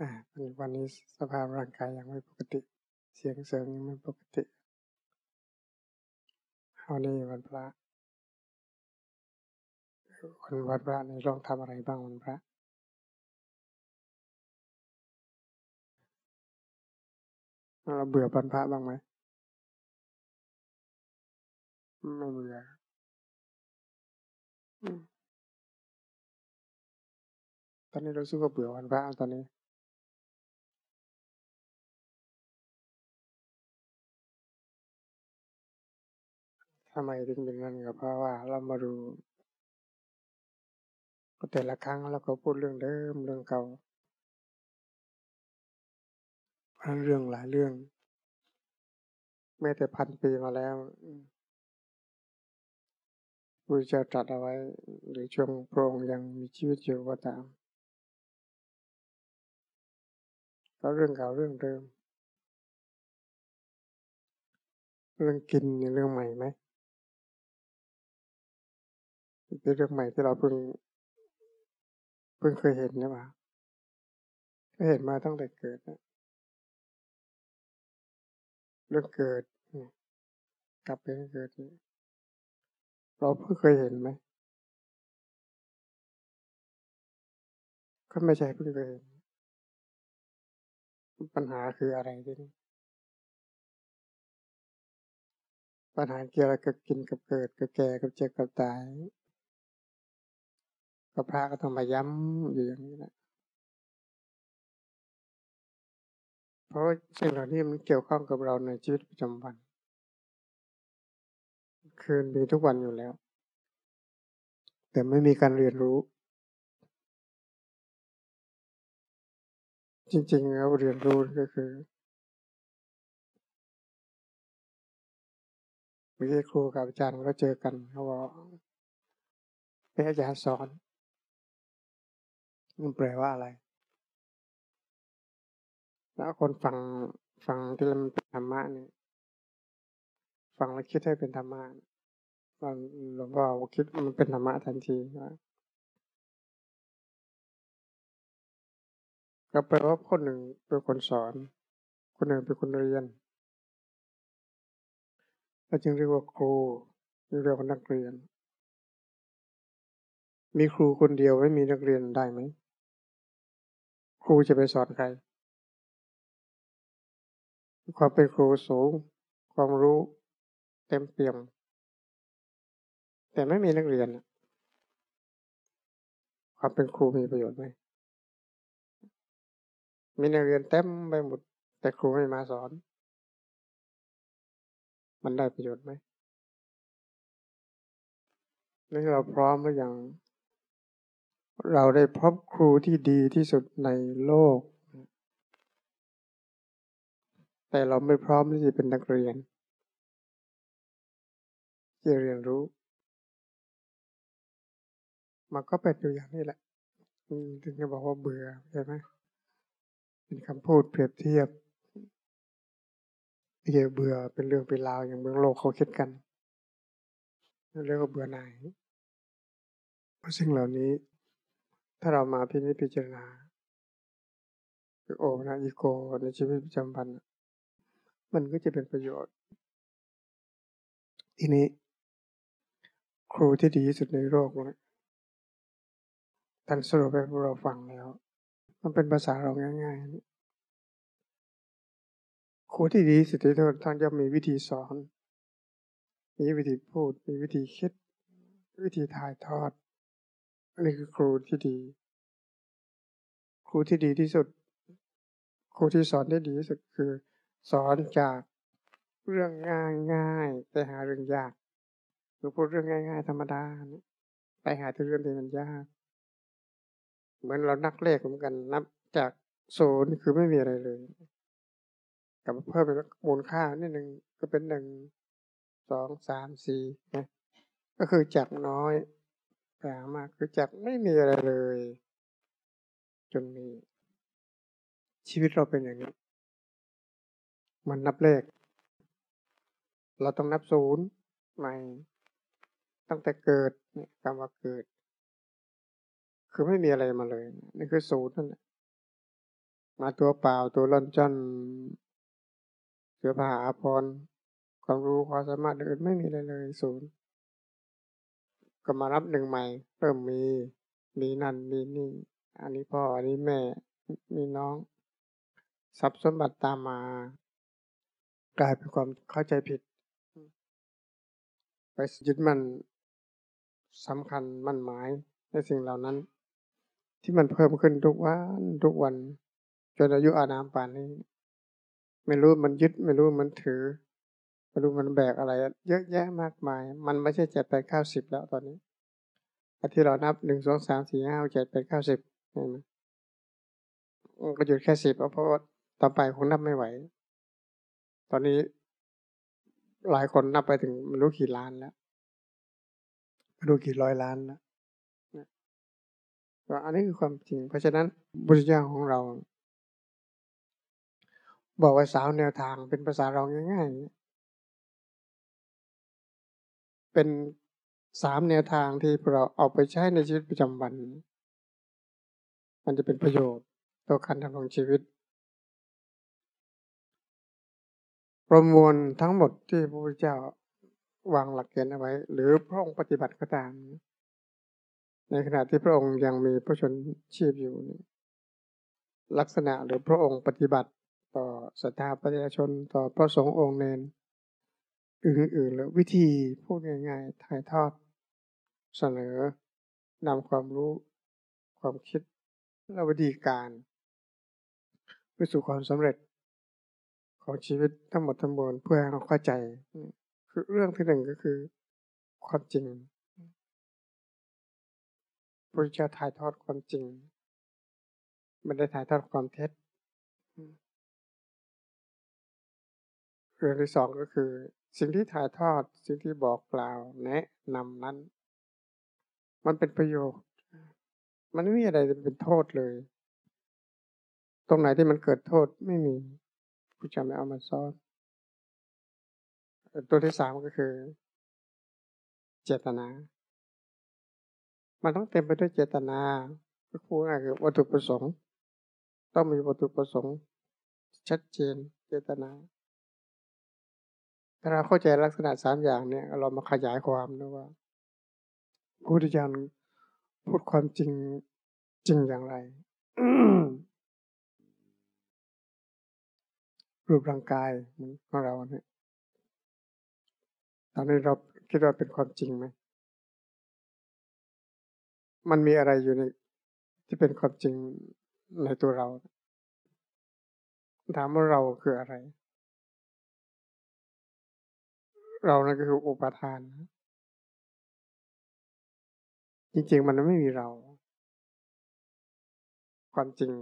อ่าวันนี้สภาพร่างกายยังไม่ปกติ เสียงเสริงยังไม่ปกติเอานี่วันพระวันวัดพระในลองทำอะไรบ้างวันพระเราเบื่อวันพระบ้างไหมไม่เบื่อตอนนี้เรู้กว่าเบื่อวันพระตอนนี้ ทำไมถึงเป็นนั้นก็เพราะว่าเรามาดูแต่ละครั้งเราก็พูดเรื่องเดิมเรื่องเก่าเรื่องหลายเรื่อง แม้แต่พันปีมาแล้วพระเจ้าตรัสเอาไว้ หรือช่วงพระองค์ยังมีชีวิตอยู่ก็ตามก็เรื่องเก่าเรื่องเดิม เรื่องกินเรื่องใหม่ไหม เป็นเรื่องใหม่ที่เราเพิ่งเพิ่งเคยเห็นนะว่าก็เห็นมาตั้งแต่เกิดนะเรื่องเกิดกลับไปเรื่องเกิดเราเพิ่งเคยเห็นไหมก็ไม่ใช่เพิ่งเคยเห็นปัญหาคืออะไรทีนี้ปัญหาเกี่ยวกับกินกับเกิดกับแก่กับเจ็บกับตาย ก็พระก็ต้องมาย้ำอยู่อย่างนี้แหละเพราะสิ่งเหล่านี้มันเกี่ยวข้องกับเราในชีวิตประจำวัน คืนมีทุกวันอยู่แล้ว แต่ไม่มีการเรียนรู้ จริงๆแล้วเรียนรู้ก็คือเมื่อกี้ครูกับอาจารย์ก็เจอกันเขาบอกเป็นอาจารย์สอน มันแปลว่าอะไร แล้วคนฟังฟังที่มันเป็นธรรมะเนี่ยฟังแล้วคิดให้เป็นธรรมะหลวงพ่อคิดมันเป็นธรรมะทันทีว่าก็แปลว่าคนหนึ่งเป็นคนสอน คนหนึ่งเป็นคนเรียนเราจึงเรียกว่าครูเรียกว่านักเรียน มีครูคนเดียวไม่มีนักเรียนได้ไหม ครูจะไปสอนใคร ความเป็นครูสูง ความรู้เต็มเปี่ยม แต่ไม่มีนักเรียน ความเป็นครูมีประโยชน์ไหม มีนักเรียนเต็มไปหมด แต่ครูไม่มาสอน มันได้ประโยชน์ไหมนี่เราพร้อมหรือยัง เราได้พบครูที่ดีที่สุดในโลก แต่เราไม่พร้อมที่จะเป็นนักเรียนจะเรียนรู้ มันก็เป็นอยู่อย่างนี้แหละถึงจะบอกว่าเบื่อใช่ไหมเป็นคำพูดเปรียบเทียบเยเบื่อเป็นเรื่องเป็นราวอย่างเมืองโลกเขาคิดกันเรียกว่าเบื่อหน่ายเพราะสิ่งเหล่านี้ ถ้าเรามาพิจิตพิจารณาคือโอนะอีโกในชีวิตประจำวันมันก็จะเป็นประโยชน์ ทีนี้ ครูที่ดีที่สุดในโลกนะท่านสรุปให้พวกเราฟังแล้ว มันเป็นภาษาเราง่ายๆ ครูที่ดีสุดที่ท่านจะมีวิธีสอน มีวิธีพูด มีวิธีคิด วิธีถ่ายทอด นี่คือครูที่ดี ครูที่ดีที่สุด ครูที่สอนได้ดีที่สุดคือ สอนจากเรื่องง่ายง่ายไปหาเรื่องยากหรือพูดเรื่องง่าย ๆ ธรรมดาไปหาเรื่องที่มันยาก เหมือนเรานักเลขเหมือนกันนับจากศูนย์คือไม่มีอะไรเลยกับเพิ่มเป็นมูลค่านิดหนึ่งก็เป็นหนึ่งสองสามสี่นะก็คือจากน้อย หามากคือจากไม่มีอะไรเลย จนมีชีวิตเราเป็นอย่างนี้ มันนับเลข เราต้องนับศูนย์ใหม่ ตั้งแต่เกิดเนี่ยคำว่าเกิด คือไม่มีอะไรมาเลย นี่คือศูนย์นั่นแหละมาตัวเปล่าตัวล่อนจอนเสือผาอภรความรู้ความสามารถอื่นไม่มีอะไรเลยศูนย์ ก็มารับหนึ่งใหม่เริ่มมี มีนั่นมีนี่ อันนี้พ่อ อันนี้แม่ มีน้อง ทรัพย์สมบัติตามมา กลายเป็นความเข้าใจผิด ไปยึดมันสำคัญมั่นหมายในสิ่งเหล่านั้น ที่มันเพิ่มขึ้นทุกวันทุกวันจนอายุอานามป่านนี้ ไม่รู้มันยึดไม่รู้มันถือ ไม่รู้มันแบกอะไร เยอะแยะมากมาย มันไม่ใช่เจ็ดแปดเก้าสิบแล้วตอนนี้ที่เรานับหนึ่งสองสามสี่ห้าเจ็ดแปดเก้าสิบเห็นไหมก็หยุดแค่สิบเพราะว่าต่อไปคงนับไม่ไหว ตอนนี้หลายคนนับไปถึงไม่รู้กี่ล้านแล้วไม่รู้กี่ร้อยล้านแล้วก็อันนี้คือความจริง เพราะฉะนั้นบุญญาของเรา บอกว่าสาวแนวทางเป็นภาษาเราง่ายๆ เป็นสามแนวทางที่เราเอาไปใช้ในชีวิตประจำวัน มันจะเป็นประโยชน์ต่อการดำรงชีวิต ประมวลทั้งหมดที่พระพุทธเจ้าวางหลักเกณฑ์เอาไว้ หรือพระองค์ปฏิบัติก็ตาม ในขณะที่พระองค์ยังมีพระชนชีพอยู่ลักษณะหรือพระองค์ปฏิบัติต่อศรัทธาประชาชนต่อพระสงฆ์องค์เนน อื่นๆหรือวิธีพูดง่ายๆถ่ายทอดเสนอนำความรู้ความคิดและวิธีการไปสู่ความสำเร็จของชีวิตทั้งหมดทั้งมวลเพื่อให้เราเข้าใจ คือเรื่องที่หนึ่งก็คือความจริงพระเจ้าถ่ายทอดความจริงไม่ได้ถ่ายทอดความเท็จ เรื่องที่สองก็คือ สิ่งที่ถ่ายทอดสิ่งที่บอกกล่าวแนะนำนั้น มันเป็นประโยชน์ มันไม่มีอะไรเป็นโทษเลย ตรงไหนที่มันเกิดโทษไม่มีผู้จะไม่เอามาซ้อน ตัวที่สามก็คือ เจตนา มันต้องเต็มไปด้วยเจตนาก็คือง่ายคือวัตถุประสงค์ ต้องมีวัตถุประสงค์ ชัดเจนเจตนา ถ้าเราเข้าใจลักษณะสามอย่างเนี่ย เรามาขยายความนะว่าพระพุทธเจ้าพูดความจริงจริงอย่างไรรูปร่างกายของเราเนี่ยตอนนี้เราคิดว่าเป็นความจริงไหม มันมีอะไรอยู่ในที่เป็นความจริงในตัวเรา ถามว่าเราคืออะไร เรานั่นก็คืออุปทาน จริงๆ มันไม่มีเรา ความจริง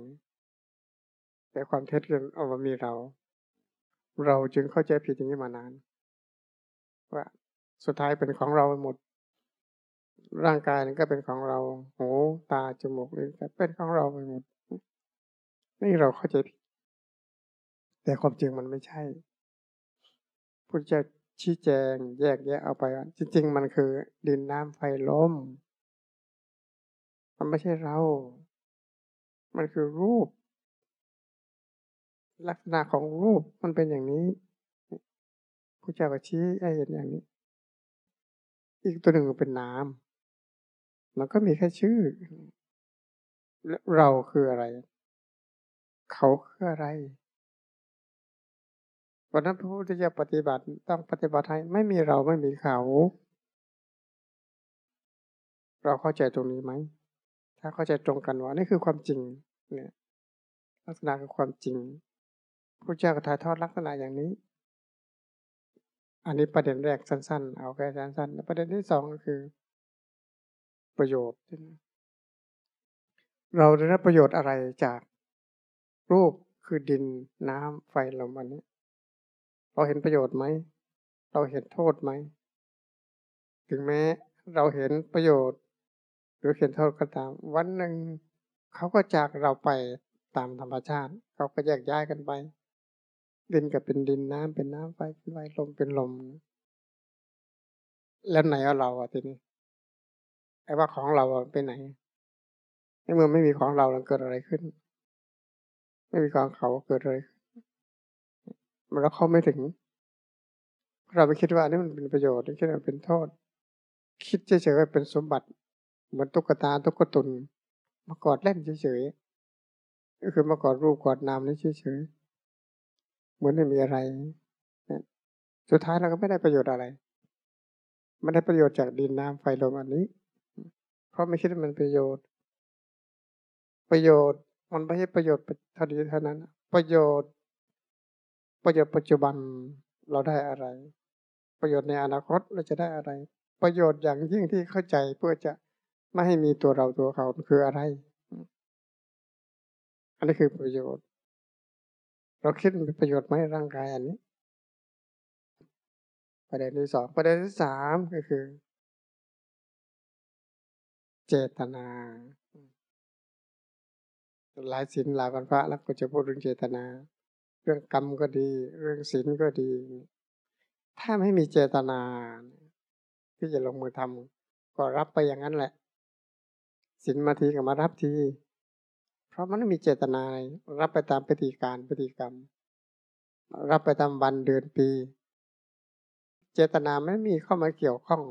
แต่ความเท็จคือเอาว่ามีเรา เราจึงเข้าใจผิดอย่างนี้มานาน ว่าสุดท้ายเป็นของเราหมด ร่างกายนั้นก็เป็นของเรา หูตาจมูกลิ้นก็เป็นของเราไปหมดนี่เราเข้าใจผิดแต่ความจริงมันไม่ใช่พุทธเจ้า ชี้แจงแยกแยะเอาไปจริง ๆ มันคือ ดินน้ำไฟลม มันไม่ใช่เรา มันคือรูป ลักษณะของรูปมันเป็นอย่างนี้ผู้เจ้าก็ชี้ให้เห็นอย่างนี้ อีกตัวหนึ่งเป็นน้ำมันก็มีแค่ชื่อเราคืออะไร เขาคืออะไร วันนั้นพระพุทธเจ้าปฏิบัติต้องปฏิบัติให้ไม่มีเราไม่มีเขา เราเข้าใจตรงนี้ไหม ถ้าเข้าใจตรงกันว่านี่คือความจริงเนี่ยลักษณะคือความจริงพระเจ้าก็ถ่ายทอดลักษณะอย่างนี้ อันนี้ประเด็นแรกสั้น ๆ เอาแค่สั้นๆประเด็นที่สองก็คือ ประโยชน์ เราได้รับประโยชน์อะไรจากรูปคือดินน้ำไฟลมอันนี้ เราเห็นประโยชน์ไหม เราเห็นโทษไหม ถึงแม้เราเห็นประโยชน์ หรือเห็นโทษก็ตาม วันหนึ่งเขาก็จากเราไปตามธรรมชาติ เขาก็แยกย้ายกันไป ดินกับเป็นดินน้ำเป็นน้ำไฟเป็นไฟลมเป็นลม แล้วไหนเอาเราอะทีนี้ไอ้ว่าของเราไปไหนในเมื่อไม่มีของเราแล้วเกิดอะไรขึ้น ไม่มีความเขาเกิดอะไร แล้วเข้าไม่ถึง เราไปคิดว่านี่มันเป็นประโยชน์คิดว่าเป็นโทษ คิดเฉยๆว่าเป็นสมบัติ เหมือนตุ๊กตาตุ๊กตุนมากอดเล่นเฉยๆก็คือมากอดรูปกอดนามนี่เฉยๆเหมือนไม่มีอะไรสุดท้ายเราก็ไม่ได้ประโยชน์อะไรไม่ได้ประโยชน์จากดินน้ำไฟลมอันนี้ เพราะไม่คิดว่ามันประโยชน์ ประโยชน์มันไม่ใช่ประโยชน์เท่านี้เท่านั้น ประโยชน์ ประโยชน์ปัจจุบันเราได้อะไร ประโยชน์ในอนาคตเราจะได้อะไร ประโยชน์อย่างยิ่งที่เข้าใจเพื่อจะไม่ให้มีตัวเราตัวเขาคืออะไร อันนี้คือประโยชน์ เราคิดเป็นประโยชน์ไหมร่างกายอันนี้ ประเด็นที่สองประเด็นที่สามก็คือ เจตนาหลายสินหลายวันพระแล้วก็จะพูดเรื่องเจตนา เรื่องกรรมก็ดี เรื่องศีลก็ดี ถ้าไม่มีเจตนา ที่จะลงมือทำก็รับไปอย่างนั้นแหละศีลมาทีกับมารับที เพราะมันไม่มีเจตนารับไปตามปฏิการปฏิกรรม รับไปตามวันเดือนปี เจตนาไม่มีเข้ามาเกี่ยวข้อง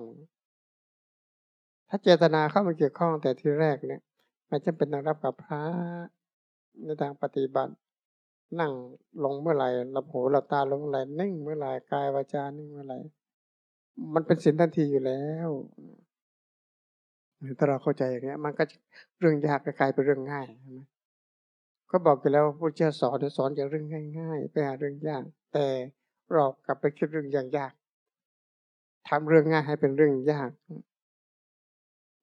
ถ้าเจตนาเข้ามาเกี่ยวข้องแต่ที่แรกเนี่ยไม่จำเป็นต้องรับกับพระในทางปฏิบัติ นั่งลงเมื่อไหร่หลับหูหลับตาลงเมื่อไหร่นิ่งเมื่อไหร่กายวาจานิ่งเมื่อไหร่มันเป็นสินทันทีอยู่แล้วถ้าเราเข้าใจอย่างนี้มันก็เรื่องยากกลายเป็นเรื่องง่ายใช่ไหมก็บอกไปแล้วพระเจ้าสอนสอนจากเรื่องง่ายๆไปหาเรื่องยาก แต่เรากลับไปคิดเรื่องอย่ากยากทำเรื่องง่ายให้เป็นเรื่องยาก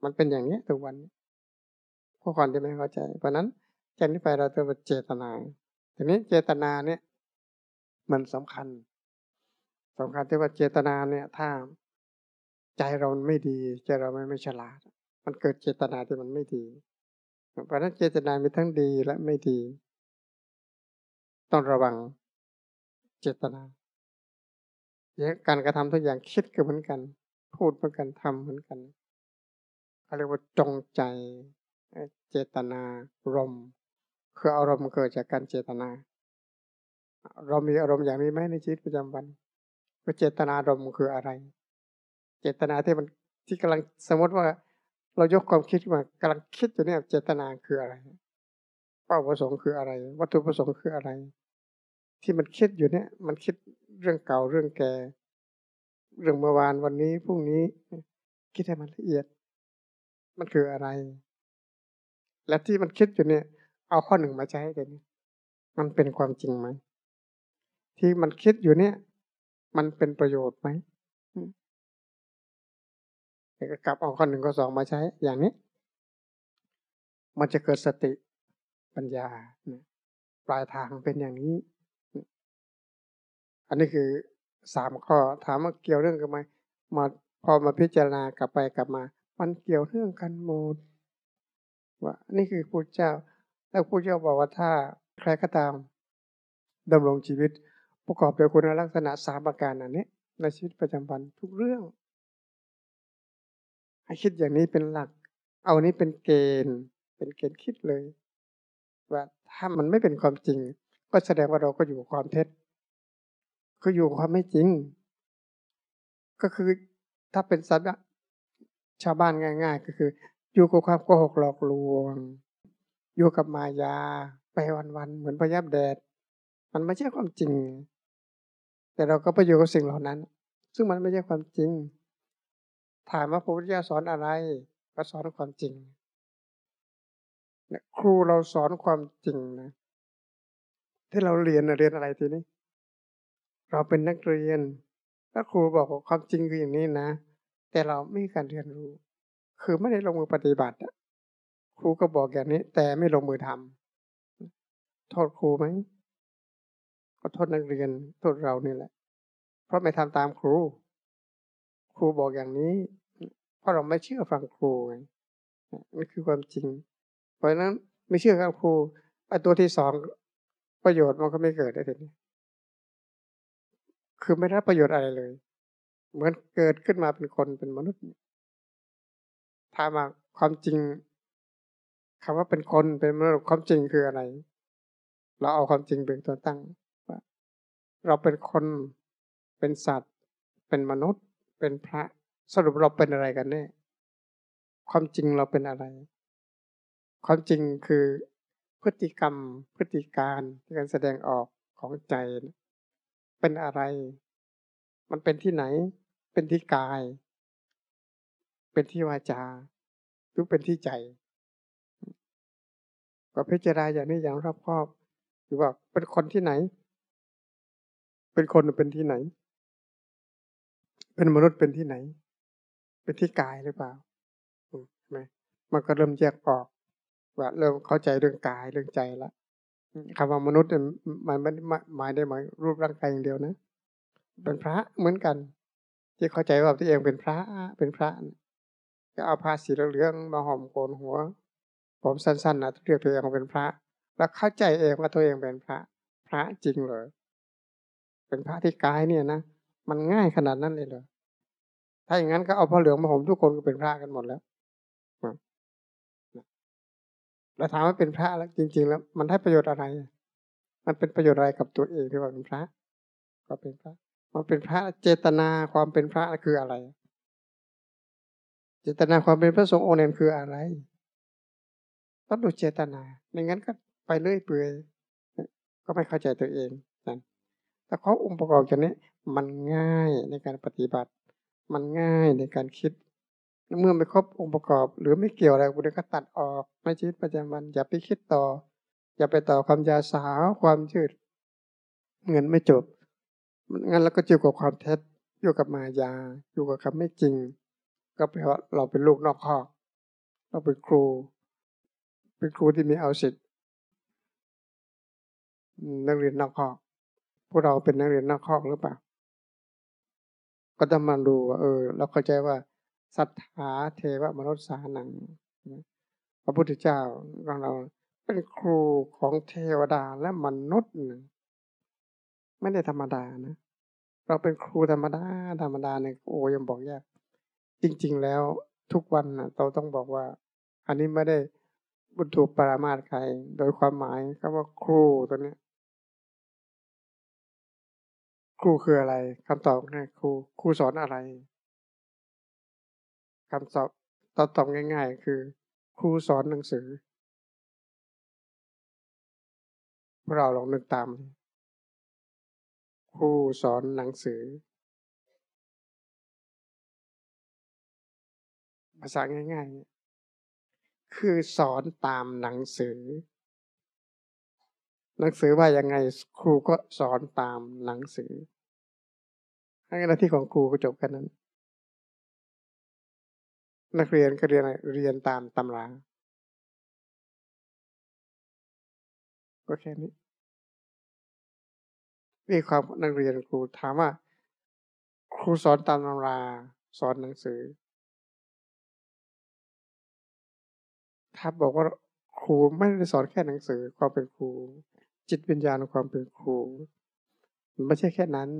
มันเป็นอย่างนี้ทุกวันผู้คนที่ไม่เข้าใจ เพราะนั้นจากนี้ไปเราจะเจตนา ทีนี้เจตนาเนี่ย มันสำคัญสำคัญที่ว่าเจตนาเนี่ย ถ้าใจเราไม่ดีใจเราไม่ไม่ฉลาด มันเกิดเจตนาที่มันไม่ดีเพราะนั้นเจตนามีทั้งดีและไม่ดี ต้องระวังเจตนาการกระทำทุกอย่างคิดก็เหมือนกัน พูดเหมือนกันทำเหมือนกันเขาเรียกว่าจงใจ เจตนารม คืออารมณ์เกิดจากการเจตนา เรามีอารมณ์อย่างนี้ไหมในชีวิตประจำวันว่าเจตนารมณ์คืออะไร เจตนาที่มันที่กำลังสมมติว่า เรายกความคิดมากำลังคิดอยู่เนี่ยเจตนาคืออะไร เป้าประสงค์คืออะไร วัตถุประสงค์คืออะไร ที่มันคิดอยู่เนี่ย มันคิดเรื่องเก่าเรื่องแก่ เรื่องเมื่อวานวันนี้พรุ่งนี้ คิดให้มันละเอียด มันคืออะไร และที่มันคิดอยู่เนี่ย เอาข้อหนึ่งมาใช้กันมันเป็นความจริงไหม ที่มันคิดอยู่เนี่ย มันเป็นประโยชน์ไหมก็กลับเอาข้อหนึ่งข้อสองมาใช้ อย่างนี้ มันจะเกิดสติปัญญาปลายทางเป็นอย่างนี้ อันนี้คือสามข้อถามว่าเกี่ยวเรื่องกันไหมมาพอมาพิจารณากลับไปกลับมา มันเกี่ยวเรื่องกันหมดว่านี่คือพระเจ้า แล้วพระเจ้าบอกว่าถ้าใครก็ตามดำรงชีวิตประกอบด้วยคุณลักษณะสามประการอันนี้ ในชีวิตประจำวันทุกเรื่องให้คิดอย่างนี้เป็นหลัก เอานี้เป็นเกณฑ์ เป็นเกณฑ์คิดเลย ว่าถ้ามันไม่เป็นความจริง ก็แสดงว่าเราก็อยู่ความเท็จคืออยู่ความไม่จริง ก็คือถ้าเป็นสัตว์ชาวบ้านง่าย ๆ ก็คือ อยู่กับความโกหกหลอกลวง อยู่กับมายาไปวันๆเหมือนพยับแดด มันไม่ใช่ความจริง แต่เราก็ไปอยู่กับสิ่งเหล่านั้น ซึ่งมันไม่ใช่ความจริง ถามว่าพระพุทธเจ้าสอนอะไร ก็สอนความจริงครูเราสอนความจริงนะที่เราเรียนเรียนอะไรทีนี้ เราเป็นนักเรียนถ้าครูบอกว่าความจริงคืออย่างนี้นะ แต่เราไม่มีการเรียนรู้ คือไม่ได้ลงมือปฏิบัติ ครูก็บอกอย่างนี้ แต่ไม่ลงมือทำโทษครูไหมก็โทษนักเรียนโทษเรานี่แหละ เพราะไม่ทำตามครู ครูบอกอย่างนี้ เพราะเราไม่เชื่อฟังครูไงนี่คือความจริง เพราะฉะนั้นไม่เชื่อฟังครูไอ้ตัวที่สองประโยชน์มันก็ไม่เกิดได้ทีนี้คือไม่ได้ประโยชน์อะไรเลย เหมือนเกิดขึ้นมาเป็นคนเป็นมนุษย์ถามว่าความจริง คำว่าเป็นคนเป็นมนุษย์ความจริงคืออะไร เราเอาความจริงเป็นตัวตั้งว่าเราเป็นคนเป็นสัตว์ เป็นมนุษย์ เป็นพระสรุปเราเป็นอะไรกันแน่ความจริงเราเป็นอะไร ความจริงคือพฤติกรรมพฤติการการแสดงออกของใจ เป็นอะไร มันเป็นที่ไหน เป็นที่กาย เป็นที่วาจาหรือเป็นที่ใจ ก็พิจารณาอย่างนี้อย่างรอบคอบหรือว่าเป็นคนที่ไหน เป็นคนเป็นที่ไหน เป็นมนุษย์เป็นที่ไหน เป็นที่กายหรือเปล่าใช่ไหมมันก็เริ่มแยกออก ว่าเริ่มเข้าใจเรื่องกายเรื่องใจละคำว่ามนุษย์เนี่ยมันไม่หมายได้หมายรูปร่างกายอย่างเดียวนะ เป็นพระเหมือนกัน ที่เข้าใจว่าตัวเองเป็นพระเป็นพระก็เอาผ้าสีเหลืองมาห่มโกนหัว ผมสั้นๆนะเรียกตัวเองว่าเป็นพระ แล้วเข้าใจเองว่าตัวเองเป็นพระ พระจริงเหรอเป็นพระที่กายเนี่ยนะมันง่ายขนาดนั้นเลยเหรอถ้าอย่างนั้นก็เอาผ้าเหลืองมาห่มทุกคนก็เป็นพระกันหมดแล้วเราถามว่าเป็นพระแล้วจริง ๆ แล้ว มันได้ประโยชน์อะไร มันเป็นประโยชน์อะไรกับตัวเองที่ว่าเป็นพระ ก็เป็นพระ มันเป็นพระเจตนาความเป็นพระคืออะไร เจตนาความเป็นพระสงฆ์โอเนนคืออะไร ต้องดูเจตนา ไม่งั้นก็ไปเรื่อยเปื่อยก็ไม่เข้าใจตัวเองนะแต่ข้อองค์ประกอบอย่างนี้มันง่ายในการปฏิบัติ มันง่ายในการคิด เมื่อไม่ครบองค์ประกอบ หรือไม่เกี่ยวอะไรคุณก็ตัดออกไม่ชีวิตประจำวัน อย่าไปคิดต่อ อย่าไปต่อความยาสาวความยืด เงินไม่จบงั้นเราก็อยู่กับความเท็จอยู่กับมายา อยู่กับคำไม่จริง ก็แปลว่าเราเป็นลูกนอกคอกเราเป็นครู เป็นครูที่มีเอาสิทธิ์นักเรียนนอกคอกพวกเราเป็นนักเรียนนอกคอกหรือเปล่า ก็จะมาดูว่าเออ เราเข้าใจว่าสัทธาเทวมนุษย์สานังพระพุทธเจ้าของเราเป็นครูของเทวดาและมนุษย์ไม่ได้ธรรมดานะ เราเป็นครูธรรมดา ธรรมดาเนี่ยโอ้ยังบอกยากจริง ๆ แล้วทุกวันนะเราต้องบอกว่า อันนี้ไม่ได้ บุตรปรามาสใคร โดยความหมายคำว่าครูตัวนี้ครูคืออะไรคำตอบง่ายครูครูสอนอะไรคำตอบตอบตอบง่าย ๆ คือ ครูสอนหนังสือพวกเราลองนึกตาม ครูสอนหนังสือ ภาษาง่ายๆ คือสอนตามหนังสือ หนังสือว่ายังไงครูก็สอนตามหนังสือหน้าที่ของครูก็จบแค่นั้น นักเรียนก็เรียนเรียนตามตำราก็แค่นี้นี่ความนักเรียนครูถามว่า ครูสอนตามตำราสอนหนังสือ ถ้าบอกว่าครูไม่ได้สอนแค่หนังสือความเป็นครู จิตวิญญาณความเป็นครูมันไม่ใช่แค่นั้น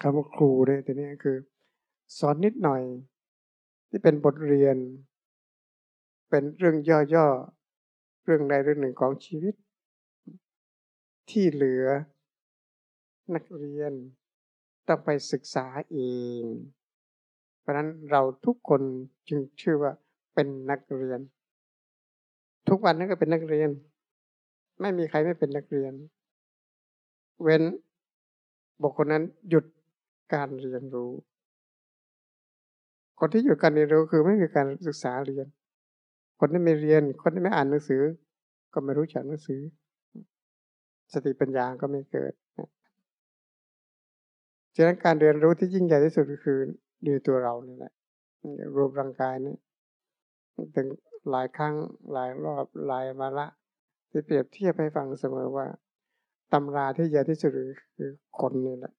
คำว่าครูเนี่ยแต่นี้คือ สอนนิดหน่อย ที่เป็นบทเรียน เป็นเรื่องย่อๆเรื่องใดเรื่องหนึ่งของชีวิต ที่เหลือ นักเรียนต้องไปศึกษาเอง เพราะนั้นเราทุกคนจึงชื่อว่า เป็นนักเรียน ทุกวันนั้นก็เป็นนักเรียน ไม่มีใครไม่เป็นนักเรียน เว้นบุคคลนั้นหยุดการเรียนรู้ คนที่หยุดการเรียนรู้คือไม่มีการศึกษาเรียน คนที่ไม่เรียน คนที่ไม่อ่านหนังสือ ก็ไม่รู้จักหนังสือ สติปัญญาก็ไม่เกิดฉะนั้นการเรียนรู้ที่ยิ่งใหญ่ที่สุดก็คือดูตัวเรานี่แหละรูปร่างกายนี่ ถึงหลายครั้งหลายรอบหลายมาละที่เปรียบเทียบให้ฟังเสมอว่าตำราที่ใหญ่ที่สุดคือคนนี่แหละ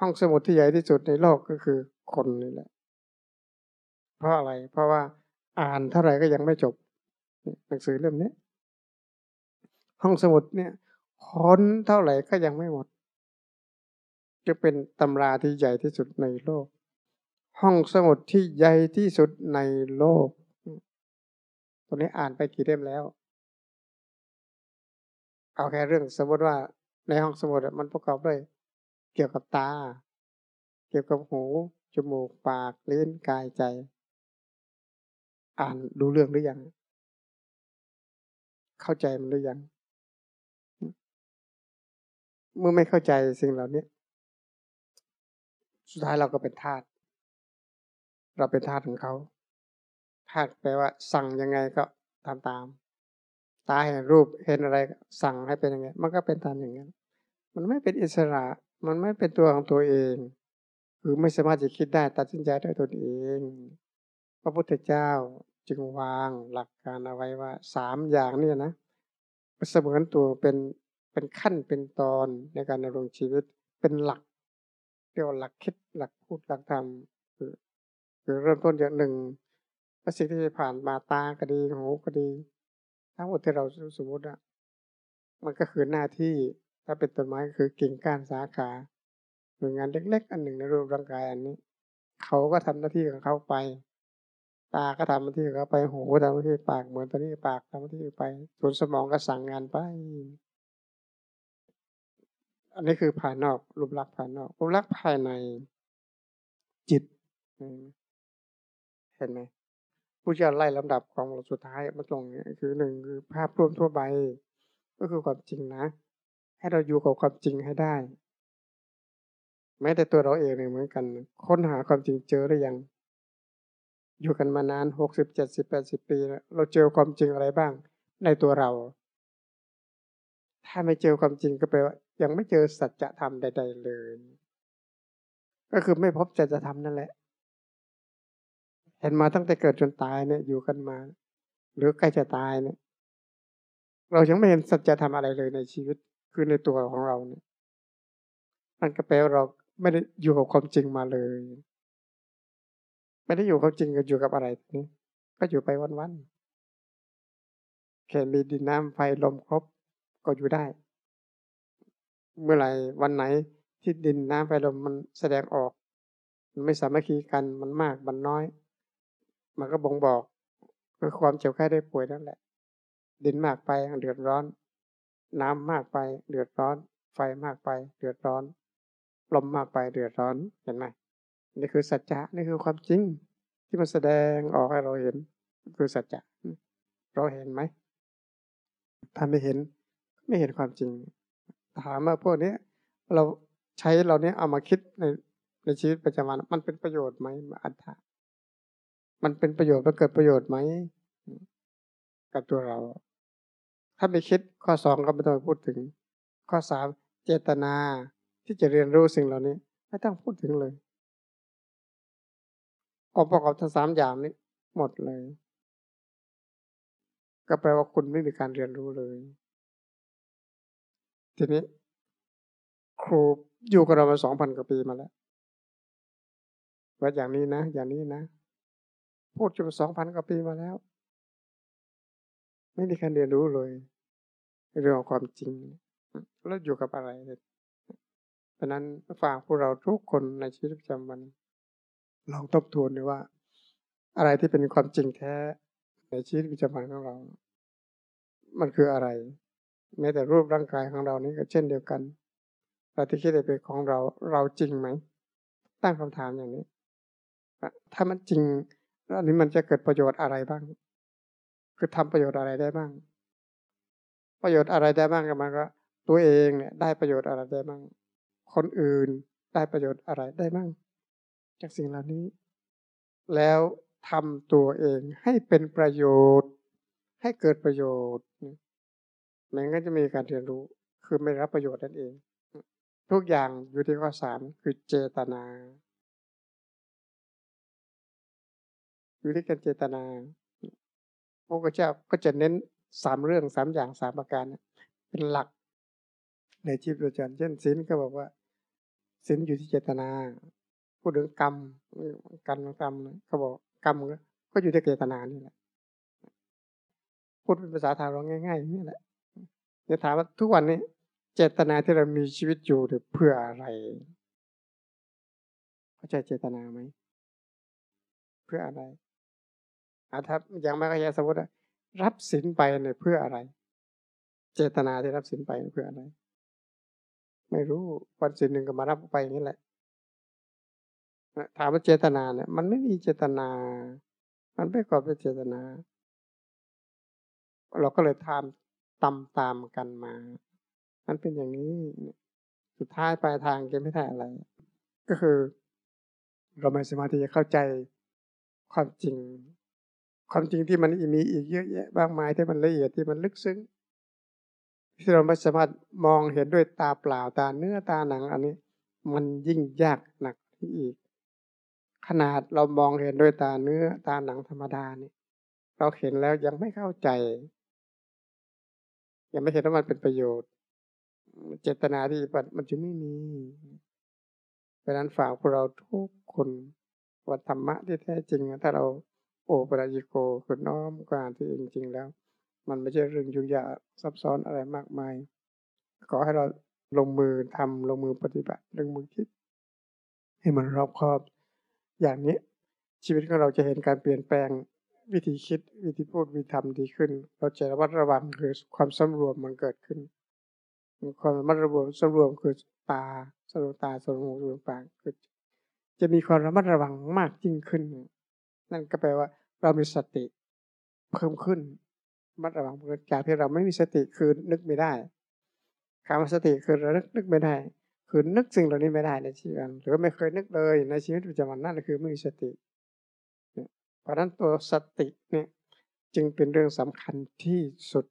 ห้องสมุดที่ใหญ่ที่สุดในโลกก็คือคนนี่แหละ เพราะอะไร เพราะว่าอ่านเท่าไหร่ก็ยังไม่จบหนังสือเล่มนี้ห้องสมุดเนี่ยค้นเท่าไหร่ก็ยังไม่หมด จะเป็นตำราที่ใหญ่ที่สุดในโลก ห้องสมุดที่ใหญ่ที่สุดในโลกตอนนี้อ่านไปกี่เล่มแล้ว เอาแค่เรื่องสมมติว่าในห้องสมุดมันประกอบด้วย เกี่ยวกับตา เกี่ยวกับหู จมูก ปาก ลิ้น กายใจ อ่านดูเรื่องหรือยัง เข้าใจมันหรือยัง เมื่อไม่เข้าใจสิ่งเหล่านี้ สุดท้ายเราก็เป็นทาส เราเป็นทาสของเขาทาสแปลว่า สั่งยังไงก็ทำตาม ตาเห็นรูปเห็นอะไรสั่งให้เป็นยังไง มันก็เป็นตามอย่างนั้น มันไม่เป็นอิสระ มันไม่เป็นตัวของตัวเอง คือไม่สามารถจะคิดได้ตัดสินใจได้ตนเอง พระพุทธเจ้าจึงวางหลักการเอาไว้ว่าสามอย่างนี่นะเสมือนตัวเป็นเป็นขั้นเป็นตอนในการดำรงชีวิตเป็นหลักเรียกว่าหลักคิดหลักพูดหลักทำคือ คือเริ่มต้นจากหนึ่งสิ่งที่ผ่านมาตาก็ดีหูก็ดี ทั้งหมดที่เราสมมติอะมันก็คือหน้าที่ถ้าเป็นต้นไม้ก็คือกิ่งก้านสาขาหน่วยงานเล็ก ๆ อันหนึ่งในรูปร่างกายอันนี้ เขาก็ทำหน้าที่ของเขาไป ตาก็ทำหน้าที่ของเขาไปหูทำหน้าที่ปากเหมือนตอนนี้ปากทำหน้าที่ไปส่วนสมองก็สั่งงานไป อันนี้คือภายนอกรูปลักษณ์ภายนอกรูปลักษณ์ภายในจิต เห็นไหมผู้เชี่ยวไล่ลำดับของสุดท้ายมาตรงนี้คือหนึ่งคือภาพรวมทั่วไป ก็คือความจริงนะ ให้เราอยู่กับความจริงให้ได้ แม้แต่ตัวเราเองเนี่ยเหมือนกัน ค้นหาความจริงเจอหรือยัง อยู่กันมานานหกสิบเจ็ดสิบแปดสิบปีแล้วเราเจอความจริงอะไรบ้าง ในตัวเรา ถ้าไม่เจอความจริงก็แปลว่ายังไม่เจอสัจธรรมใด ๆเลย ก็คือไม่พบสัจธรรมนั่นแหละ เห็นมาตั้งแต่เกิดจนตายเนี่ยอยู่กันมา หรือใกล้จะตายเนี่ย เรายังไม่เห็นสัจธรรมอะไรเลยในชีวิตคือในตัวของเราเนี่ยมันก็แปลว่าเราไม่ได้อยู่กับความจริงมาเลย ไม่ได้อยู่กับจริงก็อยู่กับอะไรนี่ก็อยู่ไปวันๆแค่มีดินน้ำไฟลมครบก็อยู่ได้ เมื่อไหร่วันไหนที่ดินน้ำไฟลมมันแสดงออก มันไม่สามัคคีกันมันมากมันน้อย มันก็บ่งบอกคือความเจ็บไข้ได้ป่วยนั่นแหละ ดินมากไปเดือดร้อน น้ำมากไปเดือดร้อน ไฟมากไปเดือดร้อน ลมมากไปเดือดร้อนเห็นไหมนี่คือสัจจะนี่คือความจริง ที่มันแสดงออกให้เราเห็น คือสัจจะเราเห็นไหมถ้าไม่เห็น ไม่เห็นความจริง ถามว่าพวกนี้เราใช้เราเนี้ยเอามาคิดในในชีวิตประจำวันมันเป็นประโยชน์ไหมอัตถะ มันเป็นประโยชน์มันเกิดประโยชน์ไหมกับตัวเรา ถ้าไม่คิดข้อสองก็ไม่ต้องพูดถึง ข้อสามเจตนาที่จะเรียนรู้สิ่งเหล่านี้ ไม่ต้องพูดถึงเลยองค์ประกอบทั้งสามอย่างนี้ หมดเลย ก็แปลว่าคุณไม่มีการเรียนรู้เลย ทีนี้ ครูอยู่กับเรามาสองพันกว่าปีมาแล้วว่าอย่างนี้นะ อย่างนี้นะ พูดจนสองพันกว่าปีมาแล้ว ไม่มีการเรียนรู้เลยเรื่องของความจริง แล้วอยู่กับอะไรเนี่ยเพราะนั้นฝากพวกเราทุกคนในชีวิตประจำวัน ลองทบทวนดูว่า อะไรที่เป็นความจริงแท้ในชีวิตประจำวันของเรา มันคืออะไร แม้แต่รูปร่างกายของเรานี้ก็เช่นเดียวกันเราที่คิดเป็นของเราเราจริงไหม ตั้งคำถามอย่างนี้ ถ้ามันจริง แล้วนี้มันจะเกิดประโยชน์อะไรบ้าง คือทำประโยชน์อะไรได้บ้าง ประโยชน์อะไรได้บ้างกันมาก็ ตัวเองเนี่ยได้ประโยชน์อะไรได้บ้าง คนอื่นได้ประโยชน์อะไรได้บ้าง จากสิ่งเหล่านี้ แล้วทำตัวเองให้เป็นประโยชน์ ให้เกิดประโยชน์มันก็จะมีการเรียนรู้ คือไม่รับประโยชน์นั่นเอง ทุกอย่างอยู่ที่ข้อสามคือเจตนา อยู่ที่การเจตนาพระพุทธเจ้าก็จะเน้นสามเรื่องสามอย่างสามประการ เป็นหลัก ในชีวิตประจำเช่นศีลก็บอกว่าศีลอยู่ที่เจตนา พูดถึงกรรมการกรรมเขาบอกกรรมก็อยู่ที่เจตนานี่แหละพูดเป็นภาษาไทยเราง่ายๆนี่แหละจะถามว่าทุกวันนี้ เจตนาที่เรามีชีวิตอยู่เพื่ออะไรเข้าใจเจตนาไหมเพื่ออะไร ถ้ายังไม่เข้าใจสมมติรับสินไปเนี่ยเพื่ออะไร เจตนาที่รับสินไปเพื่ออะไร ไม่รู้วันสินหนึ่งก็มารับไปอย่างนี้แหละถามว่าเจตนาเนี่ย มันไม่มีเจตนา มันไม่ประกอบด้วยเจตนา เราก็เลยทำตามตามกันมา มันเป็นอย่างนี้ สุดท้ายปลายทางจะไม่ได้อะไร ก็คือ เราไม่สามารถที่จะเข้าใจความจริง ความจริงที่มันมีอีกเยอะแยะมากมายที่มันละเอียดที่มันลึกซึ้งที่เราไม่สามารถมองเห็นด้วยตาเปล่าตาเนื้อตาหนังอันนี้ มันยิ่งยากหนักที่อีก ขนาดเรามองเห็นด้วยตาเนื้อตาหนังธรรมดานี่เราเห็นแล้วยังไม่เข้าใจ ยังไม่เห็นว่ามันเป็นประโยชน์ เจตนาที่ปัดมันจะไม่มีเพราะนั้นฝากพวกเราทุกคนว่าธรรมะที่แท้จริงถ้าเรา โอปรายิโกคือน้อมการที่จริง ๆ แล้ว มันไม่ใช่เรื่องยุ่งยากซับซ้อนอะไรมากมาย ขอให้เราลงมือทำลงมือปฏิบัติลงมือคิด ให้มันรอบคอบ อย่างนี้ชีวิตของเราจะเห็นการเปลี่ยนแปลงวิธีคิดวิธีพูดวิธีทำดีขึ้น เราจะระมัดระวังคือความสำรวมมันเกิดขึ้น ความระมัดระวังสำรวมคือตาสรวมตาสรวมหูสรวมปากคือจะมีความระมัดระวังมากยิ่งขึ้น นั่นก็แปลว่าเรามีสติเพิ่มขึ้นมัดระวังจากที่เราไม่มีสติคือนึกไม่ได้คำว่าสติคือเรานึกนึกไม่ได้ คือนึกสิ่งเหล่านี้ไม่ได้ในชีวิตหรือไม่เคยนึกเลยในชีวิตประจำวันนั่นคือไม่มีสติเพราะนั้นตัวสติเนี่ยจึงเป็นเรื่องสำคัญที่สุด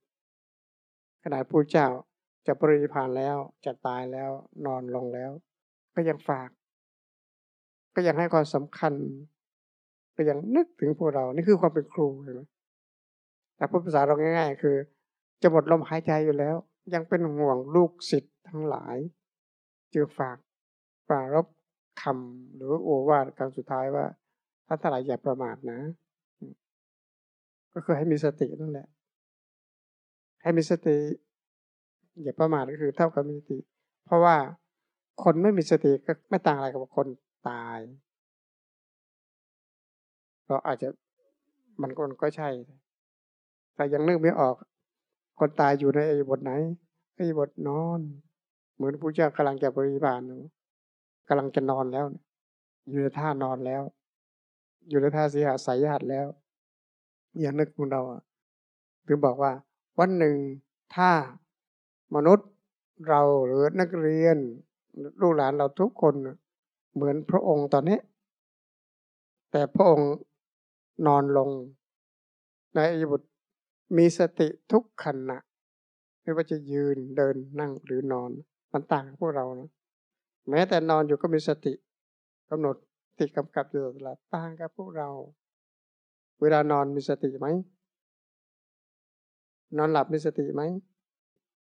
ขนาดผู้เจ้าจะปริพานแล้วจะตายแล้วนอนลงแล้ว ก็ยังฝาก ก็ยังให้ความสำคัญ ก็ยังนึกถึงพวกเรา นี่คือความเป็นครูเห็นไหมแต่พูดภาษาเราง่าย ๆ คือ จะหมดลมหายใจอยู่แล้ว ยังเป็นห่วงลูกศิษย์ทั้งหลายจึงฝากปรารบคำหรือโอวาทครั้งสุดท้ายว่าท่านทั้งหลายอย่าประมาทนะ ก็คือให้มีสตินั่นแหละ ให้มีสติ อย่าประมาทก็คือเท่ากับมีสติ เพราะว่าคนไม่มีสติก็ไม่ต่างอะไรกับคนตาย เราอาจจะมันก็ก็ใช่ แต่ยังนึกไม่ออก คนตายอยู่ในบทไหนไอ้บทนอน เหมือนผู้เจ้ากำลังจะบริบาลกำลังจะนอนแล้ว อยู่ในท่านอนแล้ว อยู่ในท่าสีหาสายญาติแล้วอย่างนึกของเราถึงบอกว่า วันหนึ่งถ้ามนุษย์เราหรือนักเรียน ลูกหลานเราทุกคนเหมือนพระองค์ตอนนี้ แต่พระองค์ นอนลง ในอิบุตรมีสติทุกขณะ ไม่ว่าจะยืนเดินนั่งหรือนอน มันต่างกับพวกเรานะแม้แต่นอนอยู่ก็มีสติกำหนดติกำกับอยู่ตลอดต่างกับพวกเรา เวลานอนมีสติไหมนอนหลับมีสติไหม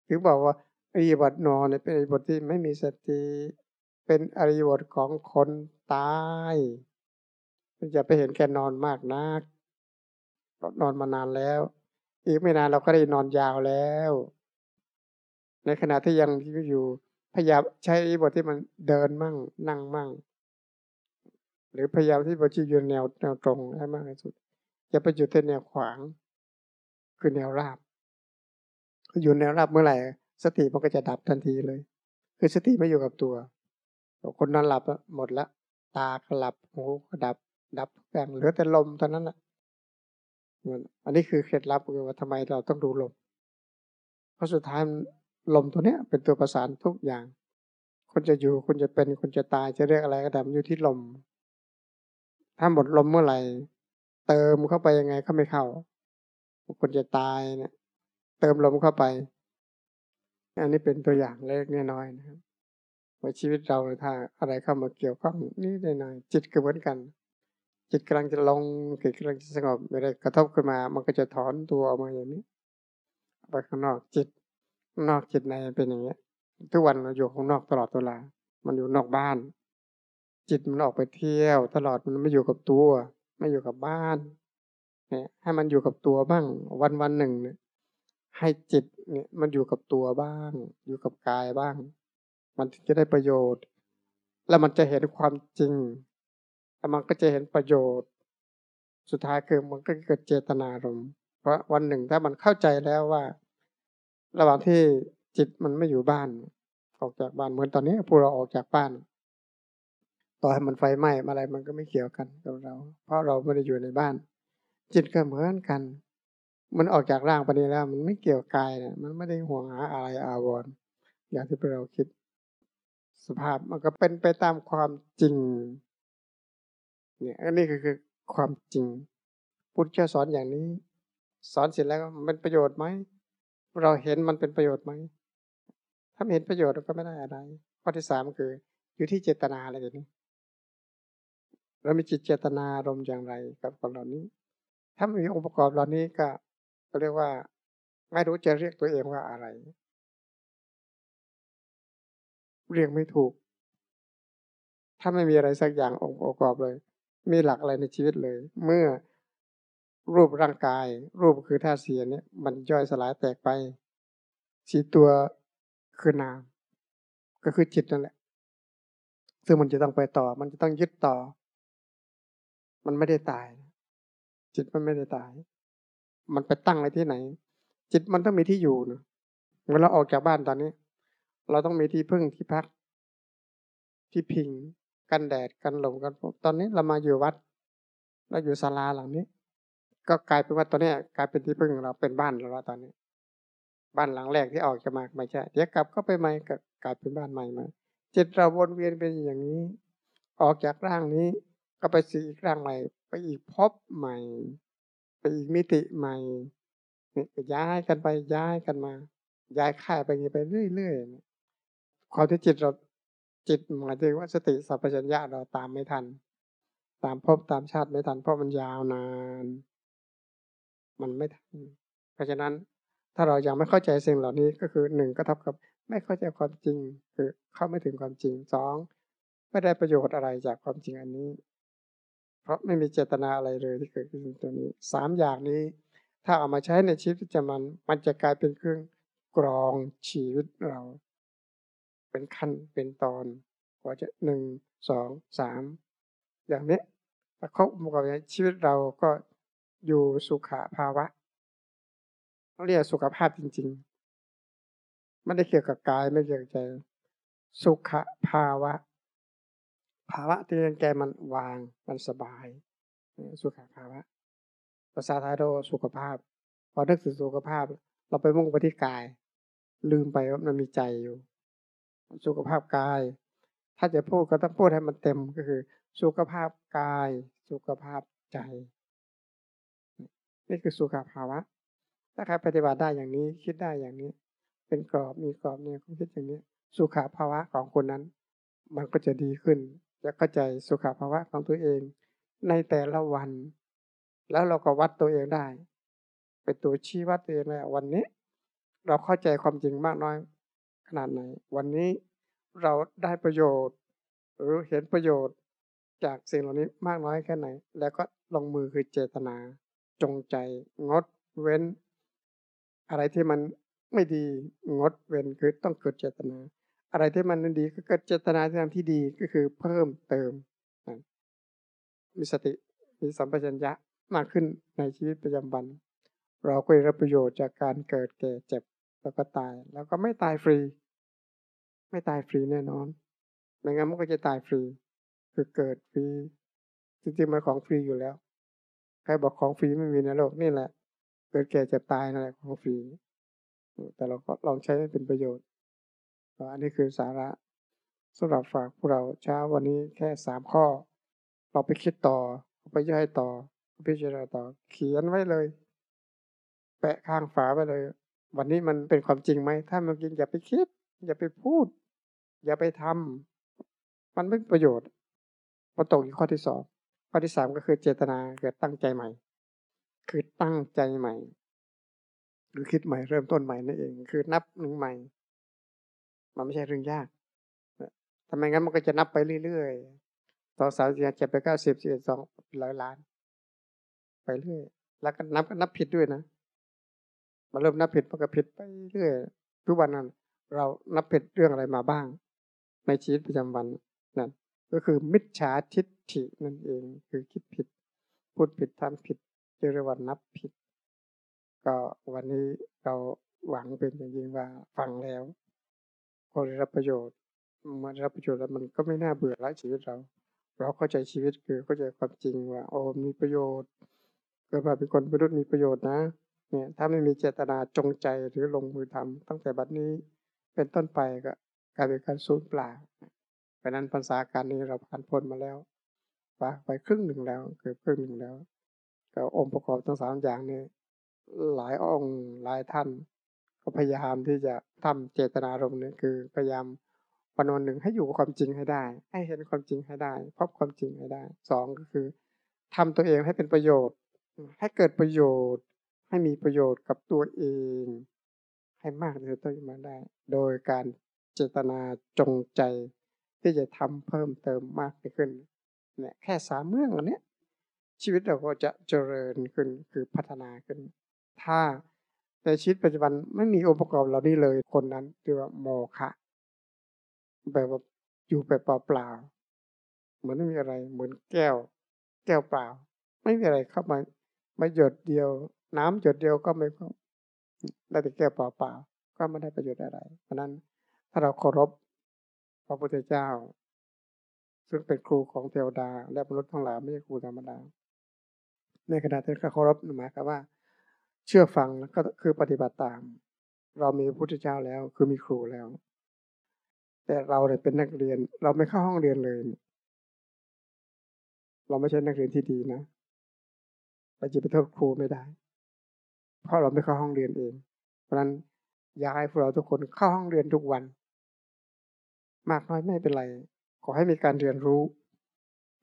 ถึงบอกว่าอริยบทนอนเป็นอริยบทที่ไม่มีสติเป็นอริยบทของคนตาย จะไปเห็นแค่นอนมากนักนอนมานานแล้ว อีกไม่นานเราก็ได้นอนยาวแล้ว ในขณะที่ยังอยู่พยายามใช้บทที่มันเดินมั่ง นั่งมั่ง หรือพยายามที่จะอยู่แนวแนวตรงให้มากที่สุด อย่าไปอยู่ที่แนวขวาง คือแนวราบอยู่แนวราบเมื่อไหร่ สติมันก็จะดับทันทีเลย คือสติไม่อยู่กับตัวคนนอนหลับหมดละตาก็หลับหูก็ดับ ดับทุกอย่างเหลือแต่ลมเท่านั้นแหละอันนี้คือเคล็ดลับว่าทำไมเราต้องดูลม เพราะสุดท้ายลมตัวเนี้ยเป็นตัวประสานทุกอย่าง คนจะอยู่คนจะเป็นคนจะตายจะเรียกอะไรก็ตามอยู่ที่ลม ถ้าหมดลมเมื่อไหร่ เติมเข้าไปยังไงก็ไม่เข้า คนจะตายเนี่ย เติมลมเข้าไป อันนี้เป็นตัวอย่างเล็กน้อยนะครับว่าชีวิตเราถ้าอะไรเข้ามาเกี่ยวข้องนี่ได้หน่อยจิตก็เหมือนกัน จิตกำลังจะลงจิตกำลังจะสงบไม่ได้กระทบขึ้นมา มันก็จะถอนตัวออกมาอย่างนี้ไปข้างนอกจิต นอกจิตในเป็นอย่างเงี้ย ทุกวันเราอยู่ข้างนอกตลอดเวลา มันอยู่นอกบ้าน จิตมันออกไปเที่ยว ตลอดมันไม่อยู่กับตัว ไม่อยู่กับบ้านเนี่ยให้มันอยู่กับตัวบ้าง วันวันหนึ่งเนี่ยให้จิตเนี่ยมันอยู่กับตัวบ้าง อยู่กับกายบ้าง มันจะได้ประโยชน์ แล้วมันจะเห็นความจริง แล้วมันก็จะเห็นประโยชน์ สุดท้ายคือมันก็เกิดเจตนารมณ์เพราะวันหนึ่งถ้ามันเข้าใจแล้วว่า ระหว่างที่จิตมันไม่อยู่บ้าน ออกจากบ้านเหมือนตอนนี้พวกเราออกจากบ้าน ต่อให้มันไฟไหม้อะไรมันก็ไม่เกี่ยวกันกับเรา เพราะเราไม่ได้อยู่ในบ้าน จิตก็เหมือนกัน มันออกจากร่างไปนี้แล้ว มันไม่เกี่ยวกายเนี่ยมันไม่ได้ห่วงหาอะไรอาวรณ์อย่างที่เราคิด สภาพมันก็เป็นไปตามความจริง เนี่ยอันนี้คือคือความจริงพุทธเจ้าสอนอย่างนี้ สอนเสร็จแล้วมันเป็นประโยชน์ไหมเราเห็นมันเป็นประโยชน์ไหมถ้าไม่เห็นประโยชน์ก็ไม่ได้อะไรข้อที่สามคือ อยู่ที่เจตนาอะไรอย่างนี้เรามีจิตเจตนารมอย่างไรกับคนเหล่านี้ ถ้าไม่มีองค์ประกอบเหล่านี้ก็เรียกว่า ไม่รู้จะเรียกตัวเองว่าอะไร เรียกไม่ถูก ถ้าไม่มีอะไรสักอย่างองค์ประกอบเลย มีหลักอะไรในชีวิตเลย เมื่อรูปร่างกาย รูปคือธาตุเสีเนี่ยมันย่อยสลายแตกไปสีตัวคือนาม ก็คือจิตนั่นแหละ ซึ่งมันจะต้องไปต่อ มันจะต้องยึดต่อ มันไม่ได้ตาย จิตมันไม่ได้ตาย มันไปตั้งไว้ที่ไหน จิตมันต้องมีที่อยู่นะเวลาออกจากบ้านตอนนี้ เราต้องมีที่พึ่งที่พัก ที่พิง กันแดดกันลมกันตอนนี้เรามาอยู่วัด เราอยู่ศาลาหลังนี้ ก็กลายเป็นว่าตอนนี้กลายเป็นที่พึ่งเราเป็นบ้านเราตอนนี้ บ้านหลังแรกที่ออกจะมาไม่ใช่เดี๋ยวกลับก็ไปใหม่ก็กลายเป็นบ้านใหม่มาจิตเราวนเวียนเป็นอย่างนี้ ออกจากร่างนี้ ก็ไปสี่อีกร่างใหม่ ไปอีกพบใหม่ ไปอีกมิติใหม่ย้ายกันไปย้ายกันมา ย้ายค่ายไปอย่างนี้ไปเรื่อยๆความที่จิตเรา จิตหมายถึงว่าสติสัพพัญญะเราตามไม่ทัน ตามพบตามชาติไม่ทัน เพราะมันยาวนาน มันไม่ทัน เพราะฉะนั้นถ้าเรายังไม่เข้าใจสิ่งเหล่านี้ก็คือหนึ่งก็เท่ากับ ไม่เข้าใจความจริง คือเข้าไม่ถึงความจริงสองไม่ได้ประโยชน์อะไรจากความจริงอันนี้ เพราะไม่มีเจตนาอะไรเลยที่เกิดขึ้นตัวนี้สามอย่างนี้ ถ้าเอามาใช้ในชีวิตประจำวันมันจะกลายเป็นเครื่องกรองชีวิตเรา เป็นขั้นเป็นตอนกว่าจะหนึ่งสองสามอย่างนี้ถ้าเขาประกอบชีวิตเราก็อยู่สุขภาวะเรียกสุขภาพจริง ๆ ไม่ได้เกี่ยวกับกายไม่เกี่ยวกับใจ สุขภาวะ ภาวะที่ร่างกายมันวางมันสบาย สุขภาวะภาษาไทยเราสุขภาพ พอนึกถึงสุขภาพ เราไปมุ่งไปที่กาย ลืมไปว่ามันมีใจอยู่ สุขภาพกาย ถ้าจะพูดก็ต้องพูดให้มันเต็มก็คือ สุขภาพกาย สุขภาพใจ นี่คือสุขภาวะ ถ้าใครปฏิบัติได้อย่างนี้คิดได้อย่างนี้ เป็นกรอบมีกรอบเนี่ยความคิดอย่างนี้ สุขภาวะของคนนั้น มันก็จะดีขึ้นจะเข้าใจสุขภาวะของตัวเอง ในแต่ละวัน แล้วเราก็วัดตัวเองได้ เป็นตัวชี้วัดตัวเองเลยวันนี้ เราเข้าใจความจริงมากน้อย ขนาดไหน วันนี้เราได้ประโยชน์ หรือเห็นประโยชน์จากสิ่งเหล่านี้มากน้อยแค่ไหน แล้วก็ลงมือคือเจตนา จงใจงดเว้น อะไรที่มันไม่ดีงดเว้นคือต้องเกิดเจตนา อะไรที่มันดีก็เกิดเจตนาที่ทำที่ดีก็คือเพิ่มเติมมีสติมีสัมปชัญญะมากขึ้นในชีวิตประจำวัน เราก็ได้รับประโยชน์จากการเกิดแก่เจ็บ แล้วก็ตาย แล้วก็ไม่ตายฟรี ไม่ตายฟรีแน่นอนไม่งั้นมันก็จะตายฟรี คือเกิดฟรี จริงๆมันของฟรีอยู่แล้ว ใครบอกของฟรีไม่มีในโลกนี่แหละ เกิดแก่เจ็บตายนั่นแหละของฟรี แต่เราก็ลองใช้ให้เป็นประโยชน์ อันนี้คือสาระสำหรับฝากพวกเราเช้าวันนี้แค่สามข้อ เราไปคิดต่อ ไปย่อยต่อ พิจารณาต่อ เขียนไว้เลย แปะข้างฝาไปเลย วันนี้มันเป็นความจริงไหม ถ้ามันจริงอย่าไปคิด อย่าไปพูด อย่าไปทำมันไม่ประโยชน์พอตกอีกข้อที่สองข้อที่สามก็คือเจตนาเกิดตั้งใจใหม่ คือตั้งใจใหม่ หรือคิดใหม่เริ่มต้นใหม่นั่นเอง คือนับหนึ่งใหม่ มันไม่ใช่เรื่องยากทำไมงั้นมันก็จะนับไปเรื่อยๆต่อสามสี่เจ็ดไปเก้าสิบสิบเอ็ดสองร้อยล้าน ไปเรื่อย แล้วก็นับก็นับผิดด้วยนะ มาเริ่มนับผิดมันก็ผิดไปเรื่อยทุกวันนั้น เรานับผิดเรื่องอะไรมาบ้าง ในชีวิตประจำวันนั่นก็คือมิจฉาทิฏฐินั่นเองคือคิดผิด พูดผิดทำผิดเรียกว่านับผิด ก็วันนี้เราหวังเป็นอย่างยิ่งว่าฟังแล้วพอได้รับประโยชน์มาได้รับประโยชน์แล้วมันก็ไม่น่าเบื่อละชีวิตเรา เราเข้าใจชีวิตคือเข้าใจความจริงว่าโอ้มีประโยชน์เกิดมาเป็นคนมนุษย์มีประโยชน์นะ เนี่ยถ้าไม่มีเจตนาจงใจหรือลงมือทำตั้งแต่บัดนี้เป็นต้นไปก็กลายเป็นการสูญเปล่าเพราะนั้นภาษาการนี้เราผ่านพ้นมาแล้วไปครึ่งหนึ่งแล้วเกือบครึ่งหนึ่งแล้วก็องค์ประกอบทั้งสามอย่างนี้หลายองค์หลายท่าน ก็พยายามที่จะทำเจตนารมณ์นี่คือพยายามวันวันหนึ่งให้อยู่กับความจริงให้ได้ ให้เห็นความจริงให้ได้พบความจริงให้ได้สองก็คือทำตัวเองให้เป็นประโยชน์ ให้เกิดประโยชน์ ให้มีประโยชน์กับตัวเอง ให้มากที่สุดเท่าที่มาได้ โดยการเจตนาจงใจ ที่จะทำเพิ่มเติมมากขึ้นเนี่ยแค่สามเรื่องอันนี้ชีวิตเราก็จะเจริญขึ้นคือพัฒนาขึ้น ถ้าในชีวิตปัจจุบันไม่มีองค์ประกอบเหล่านี้เลยคนนั้นเรียกว่าโมฆะแบบว่าอยู่แบบเปล่าๆเหมือนไม่มีอะไรเหมือนแก้ว แก้วเปล่า ไม่มีอะไรเข้ามามาหยดเดียว น้ำหยดเดียวก็ไม่เข้าได้แต่แก้วเปล่าๆก็ไม่ได้ประโยชน์อะไร เพราะนั้นถ้าเราเคารพพระพุทธเจ้า ซึ่งเป็นครูของเทวดา และมนุษย์ทั้งหลายไม่ใช่ครูธรรมดาในขณะที่เคารพหมายความว่า เชื่อฟังก็คือปฏิบัติตาม เรามีพระพุทธเจ้าแล้ว คือมีครูแล้ว แต่เราเนี่ยเป็นนักเรียน เราไม่เข้าห้องเรียนเลย เราไม่ใช่นักเรียนที่ดีนะเราจะไปโทษครูไม่ได้ เพราะเราไม่เข้าห้องเรียนเอง เพราะนั้นอยากให้พวกเราทุกคนเข้าห้องเรียนทุกวัน มากน้อยไม่เป็นไร ขอให้มีการเรียนรู้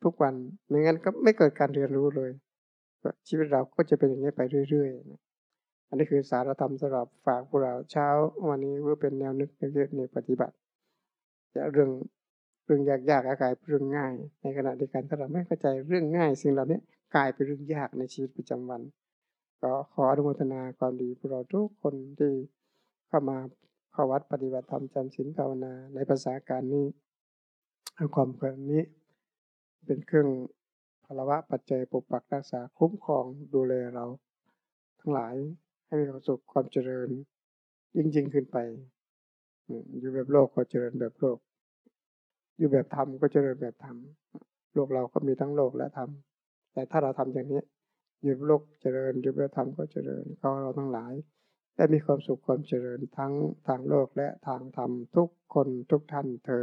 ทุกวันไม่งั้นก็ไม่เกิดการเรียนรู้เลย ชีวิตเราก็จะเป็นอย่างนี้ไปเรื่อยๆ อันนี้คือสารธรรมสำหรับฝากพวกเราเช้าวันนี้เพื่อเป็นแนวนึกในเรื่องในปฏิบัติจะเรื่องเรื่องยากๆกลายเป็นเรื่องง่าย ในขณะเดียวกันถ้าเราไม่เข้าใจเรื่องง่าย สิ่งเหล่านี้กลายเป็นเรื่องยากในชีวิตประจำวัน ก็ขออนุโมทนาความดีพวกเราทุกคนที่เข้ามาเข้าวัดปฏิบัติธรรมจำศีลภาวนาในภาษาการนี้ความเพียรนี้ เป็นเครื่องพลวะปัจจัยปกปักรักษาคุ้มครองดูแลเรา ทั้งหลายให้มีความสุขความเจริญ ยิ่งยิ่งขึ้นไป อยู่แบบโลกก็เจริญแบบโลก อยู่แบบธรรมก็เจริญแบบธรรมโลกเราก็มีทั้งโลกและธรรมแต่ถ้าเราทำอย่างนี้ อยู่โลกเจริญอยู่พระธรรมก็เจริญก็เราทั้งหลายได้มีความสุขความเจริญทั้งทางโลกและทางธรรมทุกคนทุกท่านเทอ